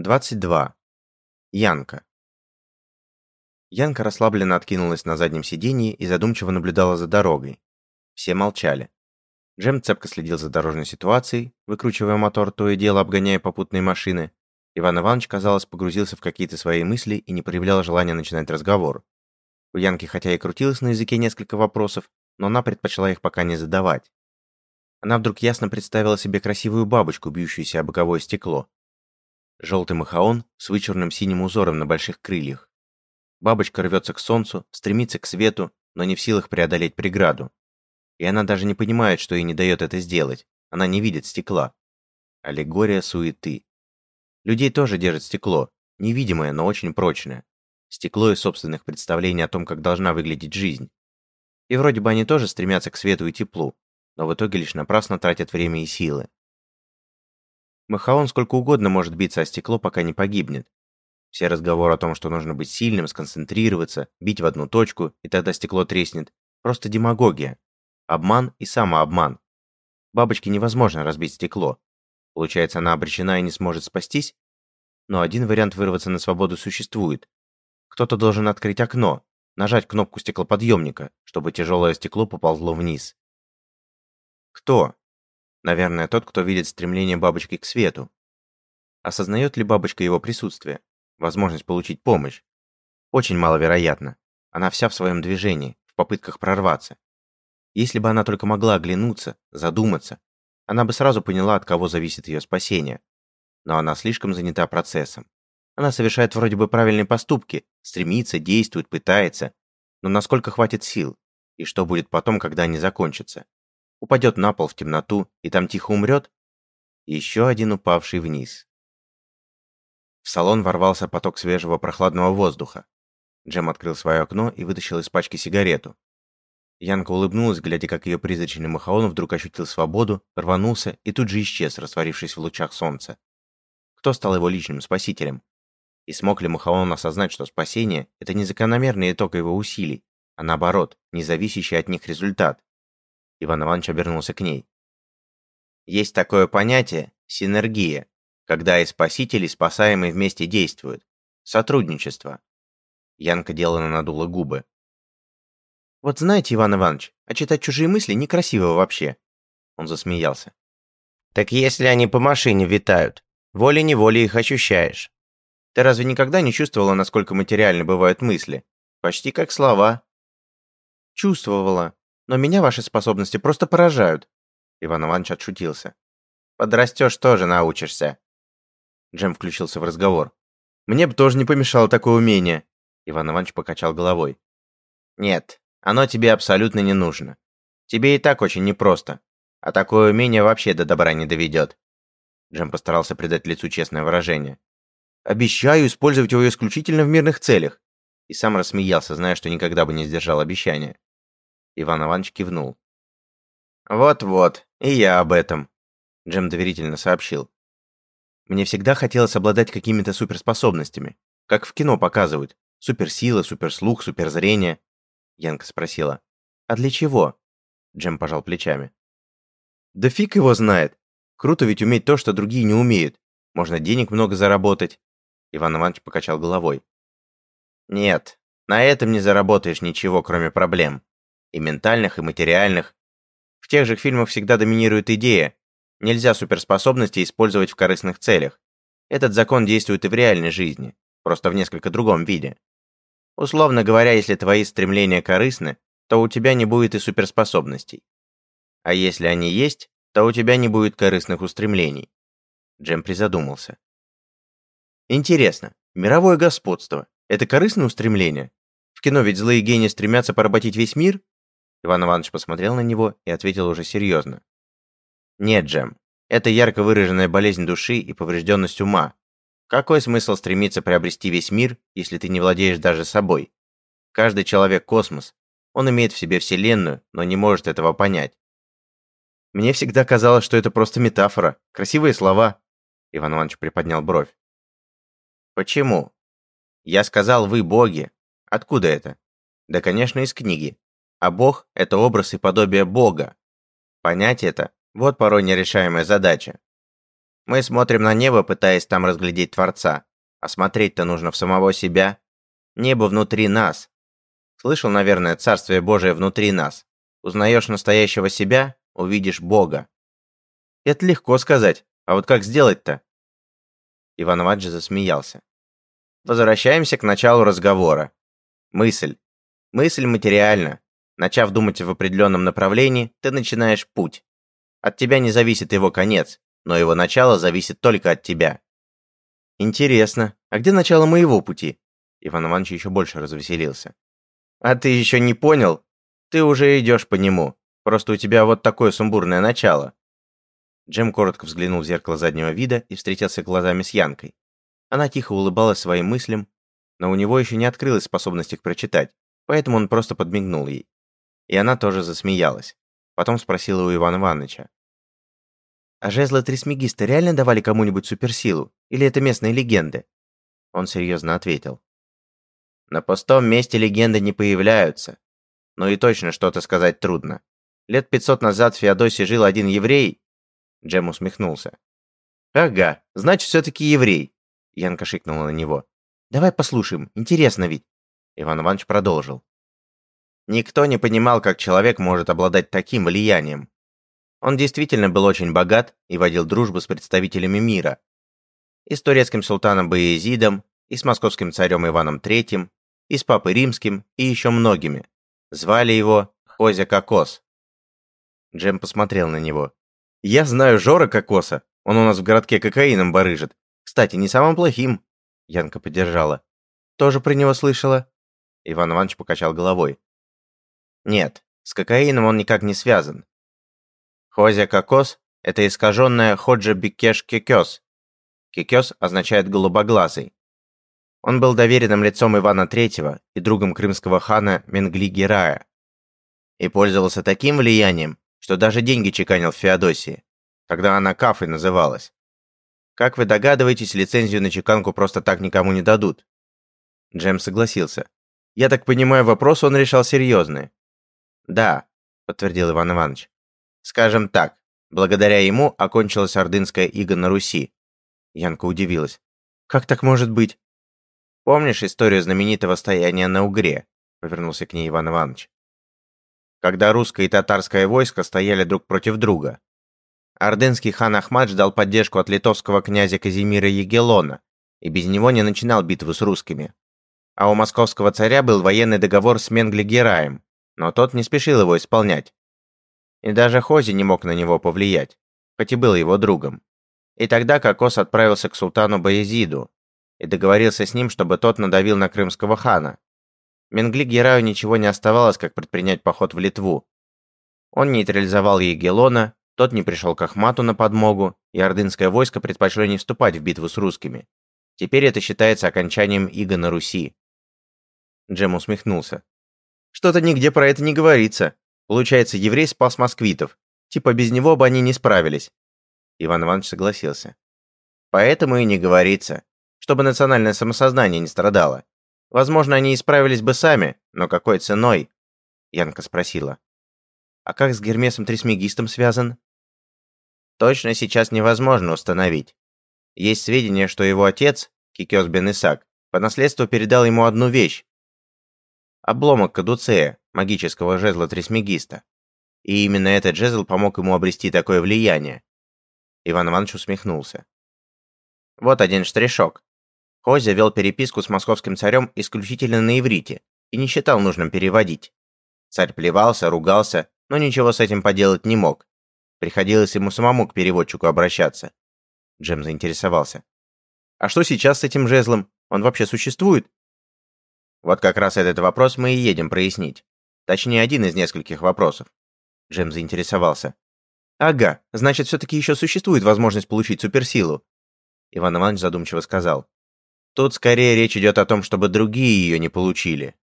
22. Янка. Янка расслабленно откинулась на заднем сиденье и задумчиво наблюдала за дорогой. Все молчали. Джем цепко следил за дорожной ситуацией, выкручивая мотор, то и дело обгоняя попутные машины. Иван Иванович, казалось, погрузился в какие-то свои мысли и не проявлял желания начинать разговор. У Янки хотя и крутилось на языке несколько вопросов, но она предпочла их пока не задавать. Она вдруг ясно представила себе красивую бабочку, бьющуюся о боковое стекло. Желтый махаон с вычурным синим узором на больших крыльях. Бабочка рвется к солнцу, стремится к свету, но не в силах преодолеть преграду. И она даже не понимает, что ей не дает это сделать. Она не видит стекла. Аллегория суеты. Людей тоже держит стекло, невидимое, но очень прочное. Стекло из собственных представлений о том, как должна выглядеть жизнь. И вроде бы они тоже стремятся к свету и теплу, но в итоге лишь напрасно тратят время и силы. Махаон сколько угодно может биться о стекло, пока не погибнет. Все разговоры о том, что нужно быть сильным, сконцентрироваться, бить в одну точку, и тогда стекло треснет, просто демагогия. Обман и самообман. Бабочке невозможно разбить стекло. Получается, она обречена и не сможет спастись? Но один вариант вырваться на свободу существует. Кто-то должен открыть окно, нажать кнопку стеклоподъемника, чтобы тяжелое стекло поползло вниз. Кто? Наверное, тот, кто видит стремление бабочки к свету. Осознает ли бабочка его присутствие? Возможность получить помощь? Очень маловероятно. Она вся в своем движении, в попытках прорваться. Если бы она только могла оглянуться, задуматься, она бы сразу поняла, от кого зависит ее спасение. Но она слишком занята процессом. Она совершает вроде бы правильные поступки, стремится, действует, пытается. Но насколько хватит сил? И что будет потом, когда они закончатся? Упадет на пол в темноту и там тихо умрет? Еще один упавший вниз. В салон ворвался поток свежего прохладного воздуха. Джем открыл свое окно и вытащил из пачки сигарету. Янка улыбнулась, глядя, как ее призрачный махаон вдруг ощутил свободу, рванулся и тут же исчез, растворившись в лучах солнца. Кто стал его личным спасителем? И смог ли Махаон осознать, что спасение – это не закономерный итог его усилий, а наоборот, независящий от них результат? Иван Иванович обернулся к ней. Есть такое понятие – синергия, когда и спасители, и спасаемые вместе действуют. Сотрудничество. Янка делано надула губы. «Вот знаете, Иван Иванович, а читать чужие мысли некрасиво вообще». Он засмеялся. «Так если они по машине витают, волей-неволей их ощущаешь. Ты разве никогда не чувствовала, насколько материальны бывают мысли? Почти как слова». «Чувствовала», но меня ваши способности просто поражают». Иван Иванович отшутился. «Подрастешь, тоже научишься». Джем включился в разговор. «Мне бы тоже не помешало такое умение». Иван Иванович покачал головой. «Нет, оно тебе абсолютно не нужно. Тебе и так очень непросто. А такое умение вообще до добра не доведет». Джем постарался придать лицу честное выражение. «Обещаю использовать его исключительно в мирных целях». И сам рассмеялся, зная, что никогда бы не сдержал обещания. Иван Иванович кивнул. «Вот-вот, и я об этом», — Джем доверительно сообщил. «Мне всегда хотелось обладать какими-то суперспособностями, как в кино показывают. Суперсила, суперслух, суперзрение». Янка спросила. «А для чего?» Джем пожал плечами. «Да фиг его знает. Круто ведь уметь то, что другие не умеют. Можно денег много заработать». Иван Иванович покачал головой. «Нет, на этом не заработаешь ничего, кроме проблем и ментальных, и материальных. В тех же фильмах всегда доминирует идея. Нельзя суперспособности использовать в корыстных целях. Этот закон действует и в реальной жизни, просто в несколько другом виде. Условно говоря, если твои стремления корыстны, то у тебя не будет и суперспособностей. А если они есть, то у тебя не будет корыстных устремлений. Джем призадумался. Интересно, мировое господство – это корыстное устремление? В кино ведь злые гении стремятся поработить весь мир? Иван Иванович посмотрел на него и ответил уже серьезно. «Нет, Джем, это ярко выраженная болезнь души и поврежденность ума. Какой смысл стремиться приобрести весь мир, если ты не владеешь даже собой? Каждый человек – космос. Он имеет в себе Вселенную, но не может этого понять. Мне всегда казалось, что это просто метафора, красивые слова. Иван Иванович приподнял бровь. Почему? Я сказал, вы боги. Откуда это? Да, конечно, из книги. А Бог – это образ и подобие Бога. Понять это – вот порой нерешаемая задача. Мы смотрим на небо, пытаясь там разглядеть Творца. А смотреть-то нужно в самого себя. Небо внутри нас. Слышал, наверное, Царствие Божие внутри нас. Узнаешь настоящего себя, увидишь Бога. Это легко сказать, а вот как сделать-то? Иван Иванович засмеялся. Возвращаемся к началу разговора. Мысль. Мысль материальна. Начав думать в определенном направлении, ты начинаешь путь. От тебя не зависит его конец, но его начало зависит только от тебя. Интересно, а где начало моего пути? Иван Иванович еще больше развеселился. А ты еще не понял? Ты уже идешь по нему. Просто у тебя вот такое сумбурное начало. Джем коротко взглянул в зеркало заднего вида и встретился глазами с Янкой. Она тихо улыбалась своим мыслям, но у него еще не открылась способность их прочитать, поэтому он просто подмигнул ей. И она тоже засмеялась. Потом спросила у Ивана Ивановича. «А жезлы Трисмегиста реально давали кому-нибудь суперсилу? Или это местные легенды?» Он серьезно ответил. «На пустом месте легенды не появляются. Но и точно что-то сказать трудно. Лет пятьсот назад в Феодосии жил один еврей...» Джем усмехнулся. «Ага, значит, все-таки еврей. Янка шикнула на него. «Давай послушаем, интересно ведь!» Иван Иванович продолжил. Никто не понимал, как человек может обладать таким влиянием. Он действительно был очень богат и водил дружбу с представителями мира. И с турецким султаном Баязидом, и с московским царем Иваном III, и с папой римским, и еще многими. Звали его Хозя Кокос. Джем посмотрел на него. «Я знаю Жора Кокоса, он у нас в городке кокаином барыжит, кстати, не самым плохим. Янка поддержала. Тоже про него слышала? Иван Иванович покачал головой. Нет, с кокаином он никак не связан. Хозя кокос – это искаженное ходжа бикеш кекес. Кекес означает голубоглазый. Он был доверенным лицом Ивана III и другом крымского хана Менгли Герая. И пользовался таким влиянием, что даже деньги чеканил в Феодосии. Тогда она Кафой называлась. Как вы догадываетесь, лицензию на чеканку просто так никому не дадут. Джем согласился. Я так понимаю, вопрос он решал серьезный. Да, подтвердил Иван Иванович. Скажем так, благодаря ему окончилась ордынская ига на Руси. Янка удивилась. Как так может быть? Помнишь историю знаменитого стояния на Угре? Повернулся к ней Иван Иванович. Когда русское и татарское войско стояли друг против друга. Ордынский хан Ахмад ждал поддержку от литовского князя Казимира Егелона и без него не начинал битву с русскими. А у московского царя был военный договор с Менгли-Гераем, но тот не спешил его исполнять. И даже Хози не мог на него повлиять, хоть и был его другом. И тогда Кокос отправился к султану Баязиду и договорился с ним, чтобы тот надавил на крымского хана. Менгли-Гераю ничего не оставалось, как предпринять поход в Литву. Он нейтрализовал Егелона тот не пришел к Ахмату на подмогу, и ордынское войско предпочло не вступать в битву с русскими. Теперь это считается окончанием ига на Руси. Джем усмехнулся. Что-то нигде про это не говорится. Получается, еврей спас москвитов. Типа без него бы они не справились. Иван Иванович согласился. Поэтому и не говорится. Чтобы национальное самосознание не страдало. Возможно, они и справились бы сами, но какой ценой? Янка спросила. А как с Гермесом Трисмегистом связан? точно сейчас невозможно установить. Есть сведения, что его отец, Кикёс бен Исак, по наследству передал ему одну вещь. Обломок кадуцея, магического жезла Трисмегиста. И именно этот жезл помог ему обрести такое влияние. Иван Иванович усмехнулся. Вот один штришок. Хозя вел переписку с московским царем исключительно на иврите и не считал нужным переводить. Царь плевался, ругался, но ничего с этим поделать не мог. Приходилось ему самому к переводчику обращаться. Джем заинтересовался. «А что сейчас с этим жезлом? Он вообще существует?» Вот как раз этот вопрос мы и едем прояснить. Точнее, один из нескольких вопросов. Джем заинтересовался. «Ага, значит, все-таки еще существует возможность получить суперсилу?» Иван Иванович задумчиво сказал. «Тут скорее речь идет о том, чтобы другие ее не получили.